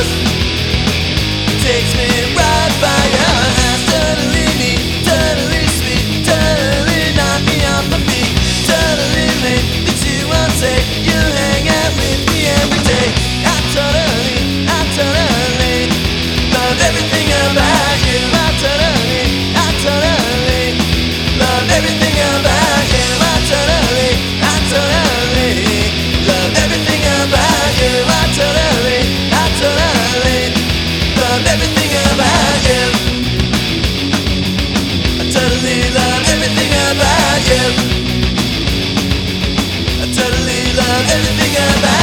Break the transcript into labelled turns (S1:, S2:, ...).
S1: ます。love everything about you. I totally love everything about you. I totally love everything about you.